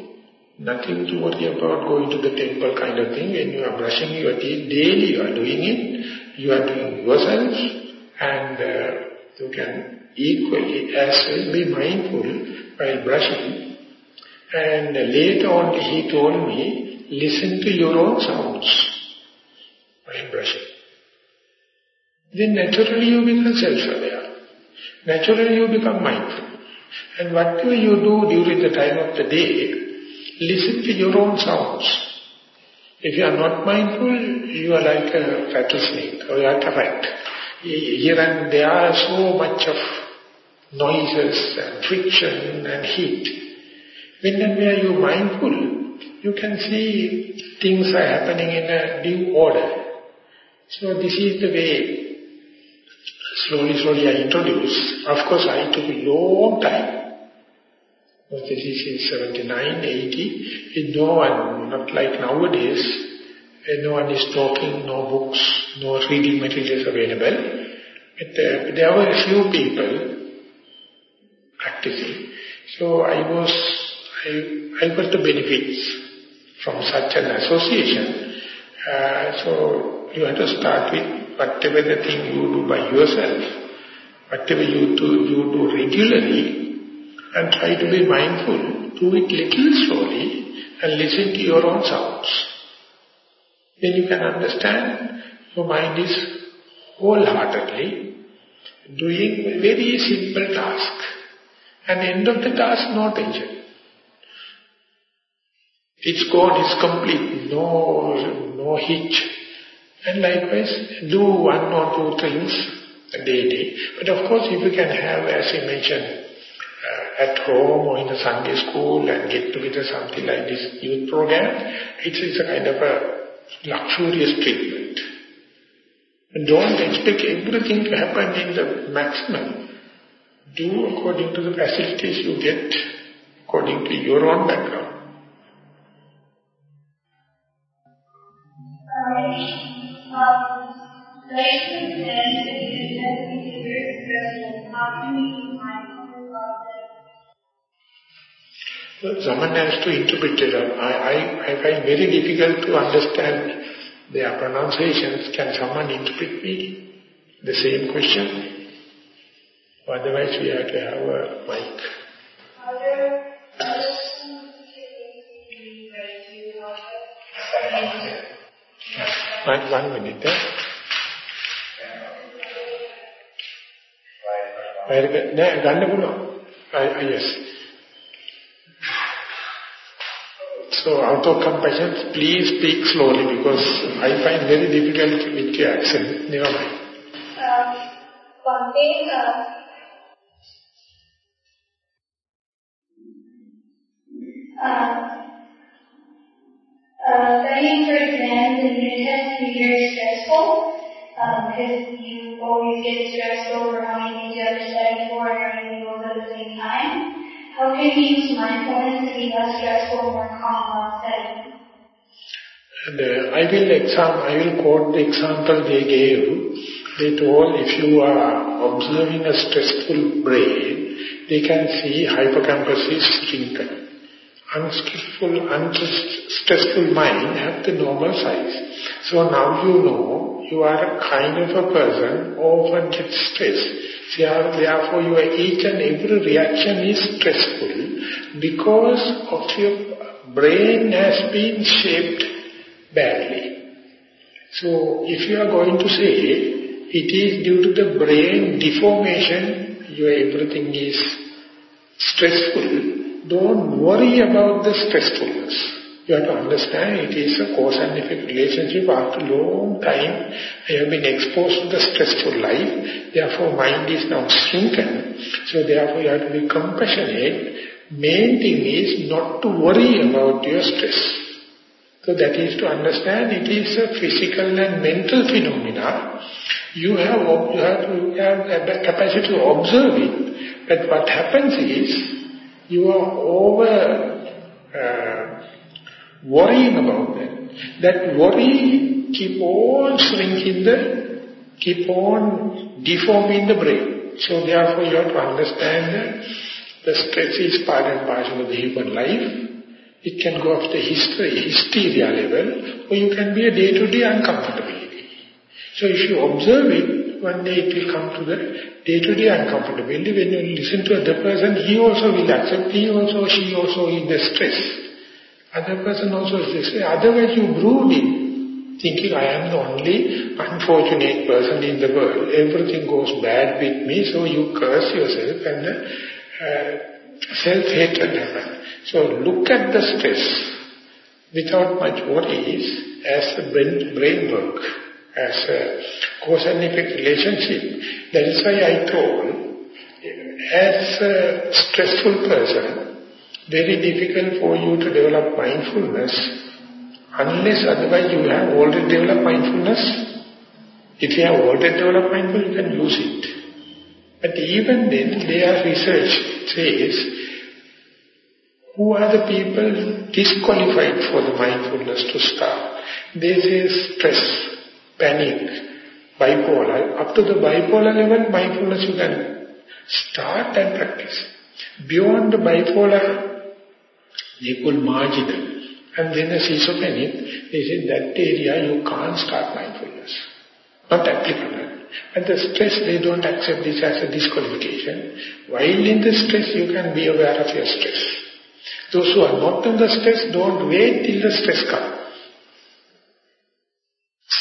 nothing to worry about going to the temple kind of thing. When you are brushing your teeth daily, you are doing it. You are doing yourself, and uh, you can equally as well be mindful while brushing. And later on, he told me, listen to your own sounds while brushing then naturally you become self-aware. Naturally you become mindful. And whatever you do during the time of the day, listen to your own sounds. If you are not mindful, you are like a rattlesnake or like a rat. Here and there are so much of noises and friction and heat. When and where you are mindful, you can see things are happening in a due order. So this is the way slowly, slowly I introduce. Of course, I took a long time. But this is in 79, 80. And no one, not like nowadays, no one is talking, no books, no reading materials available. But uh, there were a few people practicing. So I was, I, I got the benefits from such an association. Uh, so you have to start with whatever the thing you do by yourself, whatever you do, you do regularly, and try to be mindful, do it little slowly, and listen to your own sounds. Then you can understand your mind is wholeheartedly doing a very simple task. And end of the task, no tension. It's gone, it's complete, no, no hitch, and likewise, do one or two things a day. day. But of course, if you can have, as I mentioned, at home or in a Sunday school and get together something like this youth program, it's, it's a kind of a luxurious treatment. And don't expect everything to happen in the maximum. do according to the facilities you get, according to your own background. Uh, someone has to interpret it. I, I, I find very difficult to understand their pronunciations. Can someone interpret me the same question? Otherwise we have to have a mic. One, one minute. Eh? Uh, yes. So out of compassion, please speak slowly because I find very difficult with your accent. Never mind. Um, one thing, uh, uh, uh, studying for exams and unit tests can be very stressful because um, you always get stressed over how many things you have to study for and everything goes at the same time. How can you use mindfulness to be less stressful, more calm uh, I will exam, I will quote the example they gave. They told if you are observing a stressful brain, they can see hippocampus is shrinking. Unskillful, unstressful mind have the normal size. So now you know you are a kind of a person often gets stressed. Therefore, your each and every reaction is stressful because of your brain has been shaped badly. So, if you are going to say it is due to the brain deformation, your everything is stressful, don't worry about the stressfulness. You have to understand it is a cause and effect relationship after long time. I have been exposed to the stressful life. Therefore, mind is now shrunken. So therefore, you have to be compassionate. Main thing is not to worry about your stress. So that is to understand it is a physical and mental phenomena. You have, you have to have a capacity to observe it. But what happens is, you are over uh, worrying about that. That worry keep on shrinking the, keep on deforming the brain. So therefore you have to understand that the stress is part and parcel of the human life. It can go up to history, hysteria level, or you can be a day-to-day -day uncomfortability. So if you observe it, one day it will come to the day-to-day -day uncomfortability. When you listen to other person, he also will accept, he also, she also in the stress. Other person also is this Otherwise you brood in, thinking I am the only unfortunate person in the world. Everything goes bad with me, so you curse yourself and uh, self-hatred. So look at the stress without much worries as a brain, brain work, as a cause and effect relationship. That is why I told, as a stressful person, very difficult for you to develop mindfulness unless otherwise you have already developed mindfulness. If you have already developed mindfulness, you can use it. But even then, their research says, who are the people disqualified for the mindfulness to start? They say stress, panic, bipolar. Up to the bipolar level, mindfulness you can start and practice. Beyond the bipolar they call marginal. And then a schizophrenic, they say that area you can't start mindfulness. Not applicable. And the stress, they don't accept this as a disqualification. While in the stress, you can be aware of your stress. Those who are not in the stress, don't wait till the stress comes.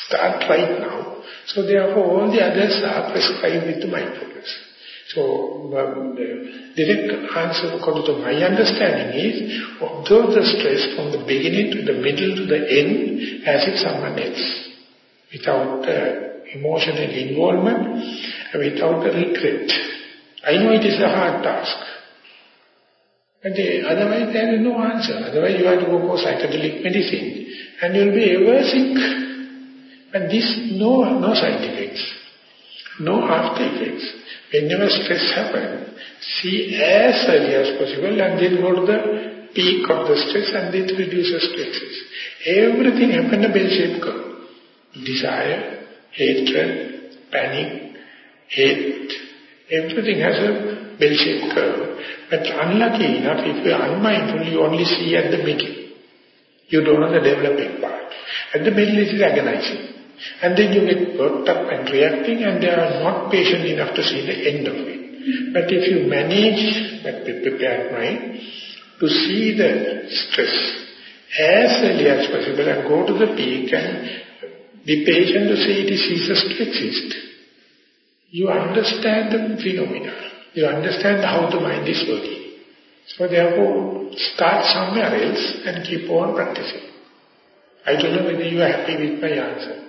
Start right now. So therefore, all the others are prescribed with the mindfulness. So um, the direct answer according to my understanding is observe the stress from the beginning to the middle to the end as if someone else. Without uh, emotional involvement, without regret. I know it is a hard task. But uh, otherwise there is no answer. Otherwise you have to go for psychedelic medicine and you will be ever sick. And this, no, no side effects. No after effects. Whenever stress happens, see as early as possible and then go to the peak of the stress and it reduces stresses. Everything happens in a bell-shaped curve. Desire, hatred, panic, hate, everything has a bell-shaped curve. But unlucky enough, if you are unmindful, you only see at the middle. You don't know the developing part. At the middle it is agonizing. And then you get worked up and reacting and they are not patient enough to see the end of it. But if you manage, be prepared mind, to see the stress as early as possible and go to the peak and be patient to see it is ceases to exist, you understand the phenomena. You understand how the mind is working. So therefore, start somewhere else and keep on practicing. I don't know whether you are happy with my answer.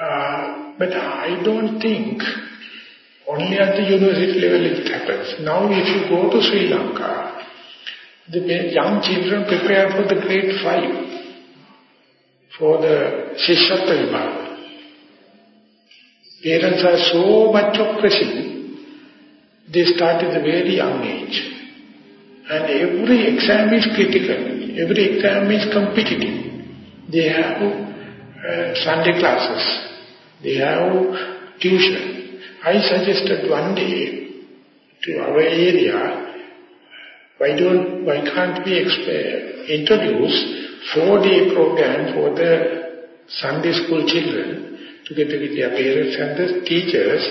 Uh, but I don't think only at the university level it happens. Now if you go to Sri Lanka, the young children prepare for the grade 5, for the Shishatta Vibhava. Parents are so much oppressing, they start at a very young age. And every exam is critical, every exam is competitive. They have uh, Sunday classes, they have tuition. I suggested one day to our area, why don't, why can't we introduce four-day program for the Sunday school children together with their parents and the teachers,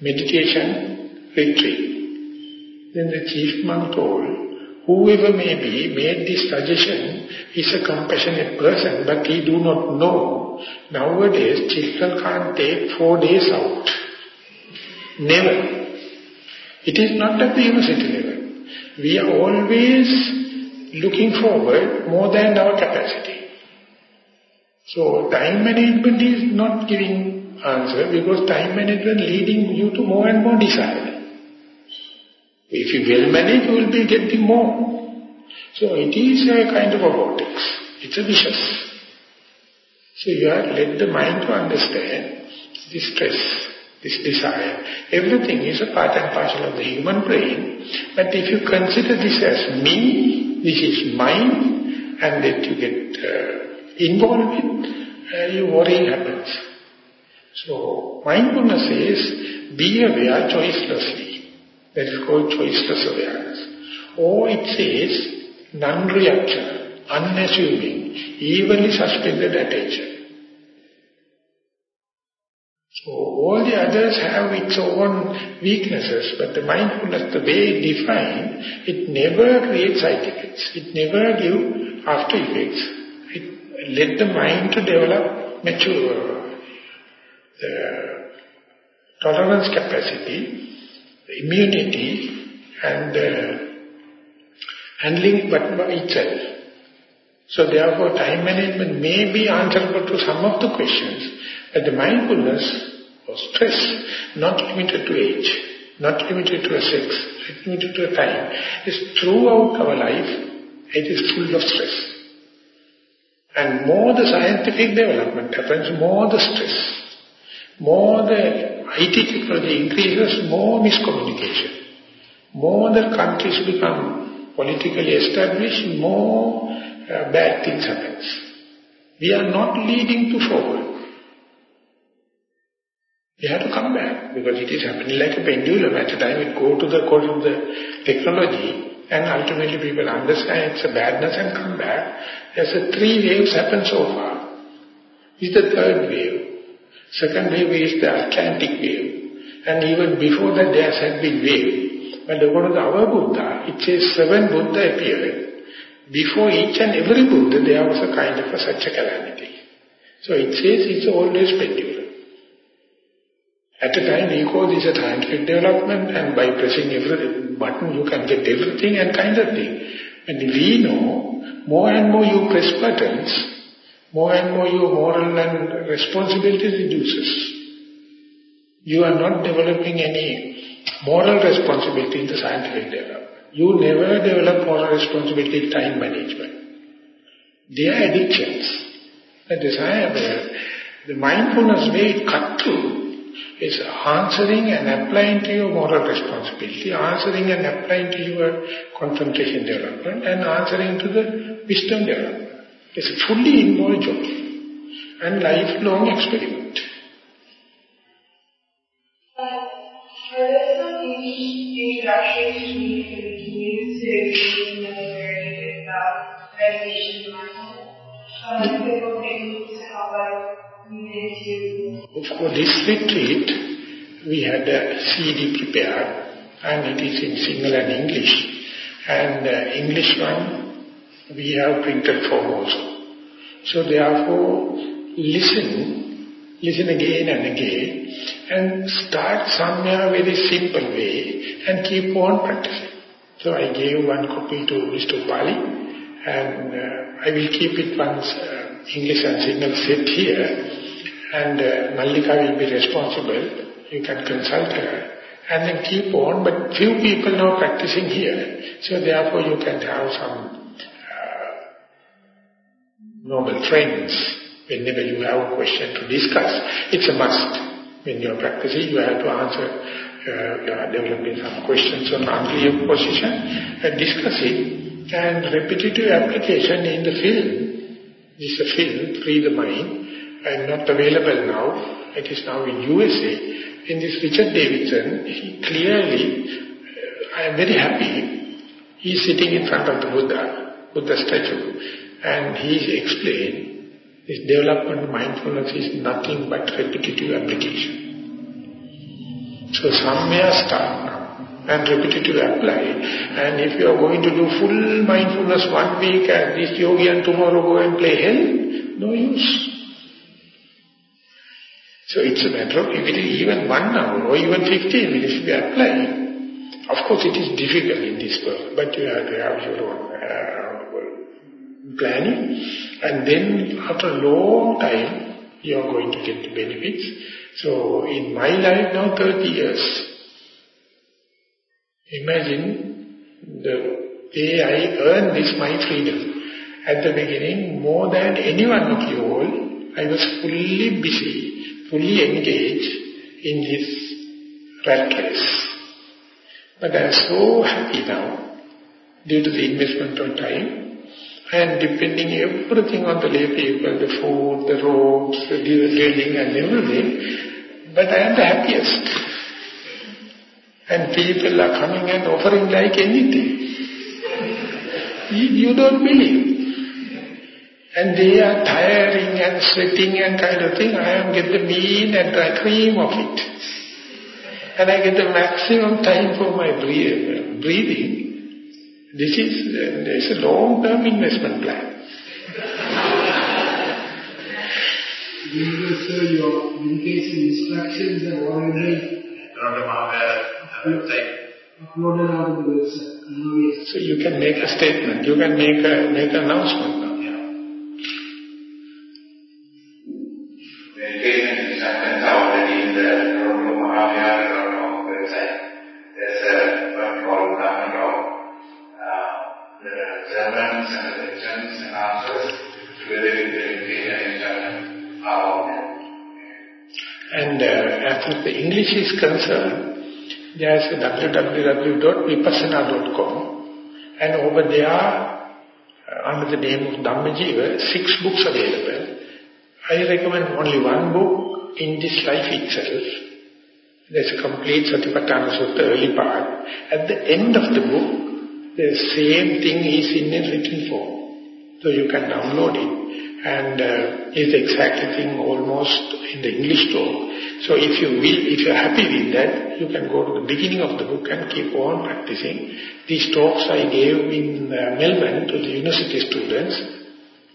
meditation retreat. Then the chief monk told, whoever may be made this suggestion is a compassionate person, but he do not know. Nowadays, children can't take four days out. Never. It is not at the university level. We are always looking forward more than our capacity. So time management is not giving answer because time management leading you to more and more desire. If you well manage, you will be getting more. So it is a kind of a vortex. It's a vicious. So you have let the mind to understand this stress, this desire. Everything is a part and parcel of the human brain. But if you consider this as me, this is mine, and that you get uh, involved in, uh, your worry happens. So mindfulness is be aware choicelessly. That is called choiceless awareness. Or it says non-reaction, unassuming, evenly suspended attention. So all the others have its own weaknesses, but the mindfulness, the way it defined, it never creates side effects. It never gives after effects. It let the mind to develop mature, the tolerance capacity, immunity and uh, handling but by itself. So therefore time management may be answerable to some of the questions, but the mindfulness or stress not limited to age, not limited to a sex, not limited to a time, is throughout our life, it is full of stress. And more the scientific development happens, more the stress, more the IT technology increases, more miscommunication. More the countries become politically established, more uh, bad things happens. We are not leading to forward. We have to come back because it is happening like a pendulum. At the time it go to the core of the technology and ultimately people understand it's a badness and come back. There's a three waves happen so far. Is the third wave. Second wave is the Atlantic wave. And even before that there had been wave. But according to our Buddha, it says seven Buddha appeared. Before each and every Buddha there was a kind of a, such a calamity. So it says it's always pendulum. At a time we call this a scientific development and by pressing every button you can get everything and kind of thing. And we know more and more you press buttons, more and more your moral and responsibility reduces. You are not developing any moral responsibility in the scientific development. You never develop moral responsibility in time management. They are addictions. The desire, the mindfulness way it cut through is answering and applying to your moral responsibility, answering and applying to your concentration development, and answering to the wisdom development. It's a fully involved and lifelong experiment. To For this retreat, we had a CD prepared, and it is in Sinhala and English. And uh, English one, we have printed form also. So therefore, listen, listen again and again, and start somewhere very simple way, and keep on practicing. So I gave one copy to Mr. Pali, and uh, I will keep it once uh, English and Sinhala set here, and uh, Mallika will be responsible. You can consult her. And then keep on, but few people now practicing here. So therefore you can have some normal trends. Whenever you have a question to discuss, it's a must. When you're practicing, you have to answer, uh, you are developing some questions on unclear position, and discuss it. And repetitive application in the field this is a film, Free the Mind, and not available now. It is now in USA. In this Richard Davidson, he clearly, uh, I am very happy, he is sitting in front of the Buddha, Buddha statue, and he explained, this development mindfulness is nothing but repetitive application. So somewhere start now and repetitive apply. And if you are going to do full mindfulness one week and this yogi and tomorrow go and play hell, no use. So it's a matter of even one hour or even 15 minutes we apply. Of course it is difficult in this world, but you have have your own uh, planning. And then after a long time, you are going to get the benefits. So in my life now 30 years, imagine the day I earned this my freedom. At the beginning, more than anyone of you all, I was fully busy, fully engaged in this rat race. But I am so happy now, due to the investment of time, and depending everything on the lay people, the food, the robes, the drilling and everything, but I am the happiest. And people are coming and offering like anything. You, don't believe. And they are tiring and sweating and kind of thing. I am get the mean and dry cream of it. And I get the maximum time for my breathing. This is uh, a long-term investment plan. Remember, sir, your meditation instructions are already uploaded on the website. So you can make a statement, you can make a make an announcement and the and together with the are all. And uh, as far as the English is concerned, there's www.vipassana.com and over there, uh, under the name of Dhammajiva, six books available. I recommend only one book in this life itself. There's a complete Satipatthana Sutta early part. At the end of the book, the same thing is in a written form. So you can download it and uh, it's exactly thing almost in the English talk. So if you will, if you're happy with that, you can go to the beginning of the book and keep on practicing. These talks I gave in uh, Melbourne to the university students.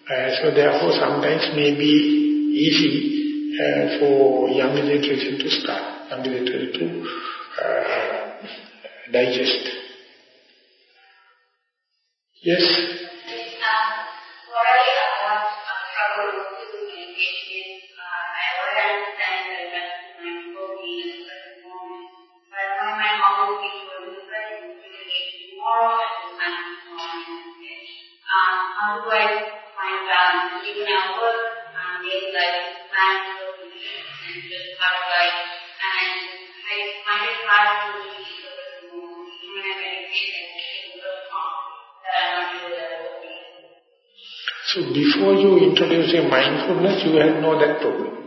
Uh, so therefore sometimes may be easy uh, for young illiteracy to start, young illiteracy to uh, digest. Yes? So before you introduce your mindfulness, you had no that problem.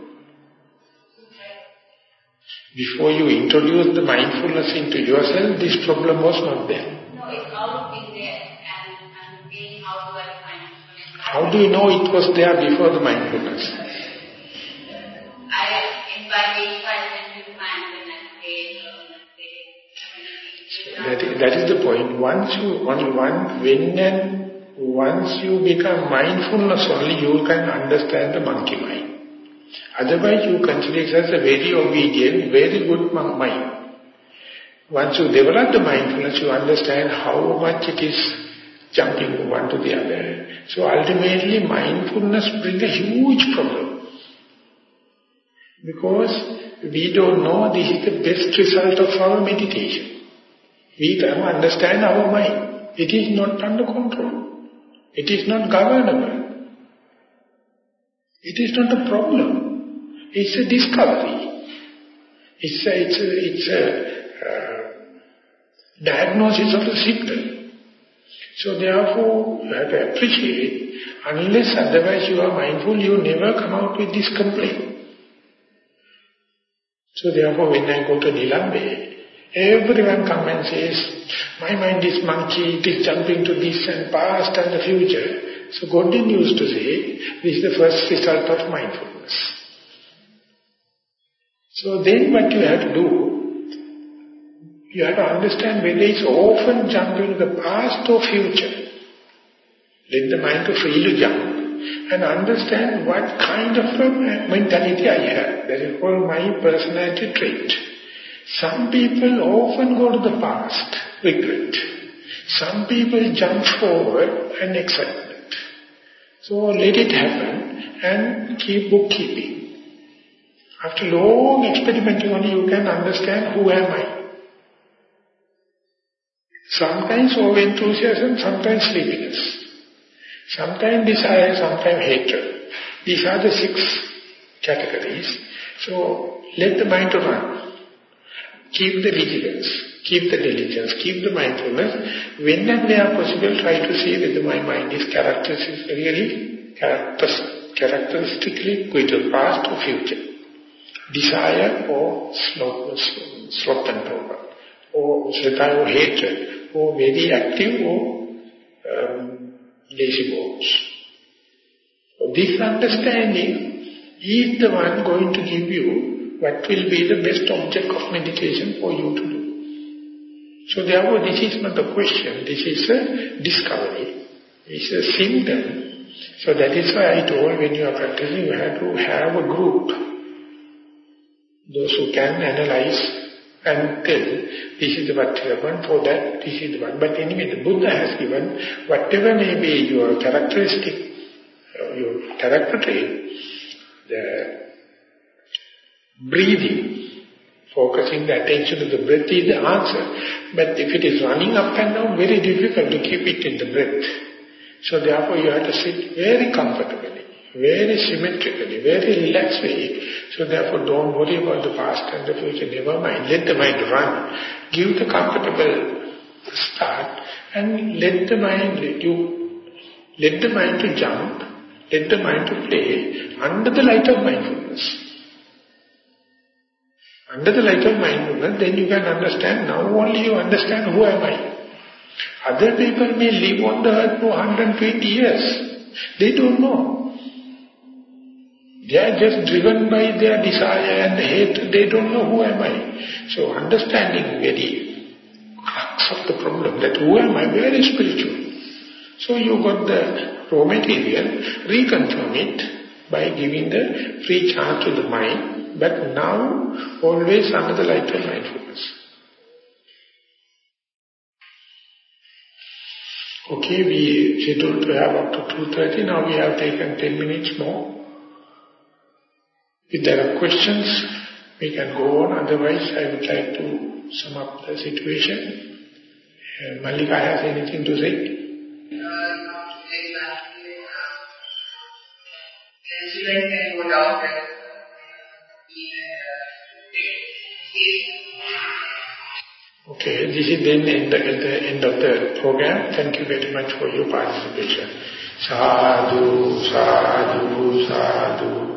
Before you introduce the mindfulness into yourself, this problem was not there. No, it's always been there, and I'm being how do I find? How do you know it was there before the mindfulness? I, if I if I tend to find when uh, I say, when I say, That is, that is the point. Once you, only one, when and once you become mindfulness only, you can understand the monkey mind. Otherwise, you consider it as a very obedient, very good mind. Once you develop the mindfulness, you understand how much it is jumping from one to the other. So ultimately, mindfulness brings a huge problem. Because we don't know this is the best result of our meditation. We can understand our mind. It is not under control. It is not governable. It is not a problem. It's a discovery. It's a, it's a, it's a uh, diagnosis of the symptom. So therefore, you have to appreciate, unless otherwise you are mindful, you never come out with this complaint. So therefore, when I go to Nilambe, everyone come and says, my mind is monkey, it is jumping to this and past and the future. So Godwin used to say, this is the first result of mindfulness. So then what you have to do, you have to understand whether it's often jumping to the past or future. Let the mind to freely jump and understand what kind of mentality I have. That is called my personality trait. Some people often go to the past, regret. Some people jump forward and excitement. So let it happen and keep bookkeeping. After long experimenting only you can understand who am I. Sometimes over enthusiasm, sometimes sleepiness. Sometimes desire, sometimes hatred. These are the six categories. So let the mind run. Keep the vigilance, keep the diligence, keep the mindfulness. When and where possible, try to see whether my mind is characteristically, characteristically going to the past or future. Desire or sloth, sloth and torpor, or shrita or hatred, or very active or um, lazy bones. This understanding is the one going to give you what will be the best object of meditation for you to do. So therefore this is not a question, this is a discovery, it's a symptom. So that is why I told when you are practicing you have to have a group. Those who can analyze and tell, this is the what happened, for that this is one. But anyway, the Buddha has given, whatever may be your characteristic, uh, your character trait, the breathing, focusing the attention to the breath is the answer. But if it is running up and down, very difficult to keep it in the breath. So therefore you have to sit very comfortably, very symmetrically, very relaxed. So therefore don't worry about the past and the future, never mind. Let the mind run. Give the comfortable start and let the mind, let you, let the mind to jump, let the mind to play under the light of mindfulness. Under the light of mindfulness, then you can understand, now only you understand who am I. Other people may live on the earth for 120 years. They don't know. They are just driven by their desire and hate. They don't know who am I. So understanding very crux of the problem, that who am I, very spiritual. So you got the raw material, reconfirm it, by giving the free chance to the mind, but now always under the light of mindfulness. Okay, we scheduled to have up to 2.30, now we have taken 10 minutes more. If there are questions, we can go on, otherwise I would like to sum up the situation. Uh, Malika has anything to say? Okay, this is then end, the end of the program. Thank you very much for your participation. Sadhu, sadhu, sadhu.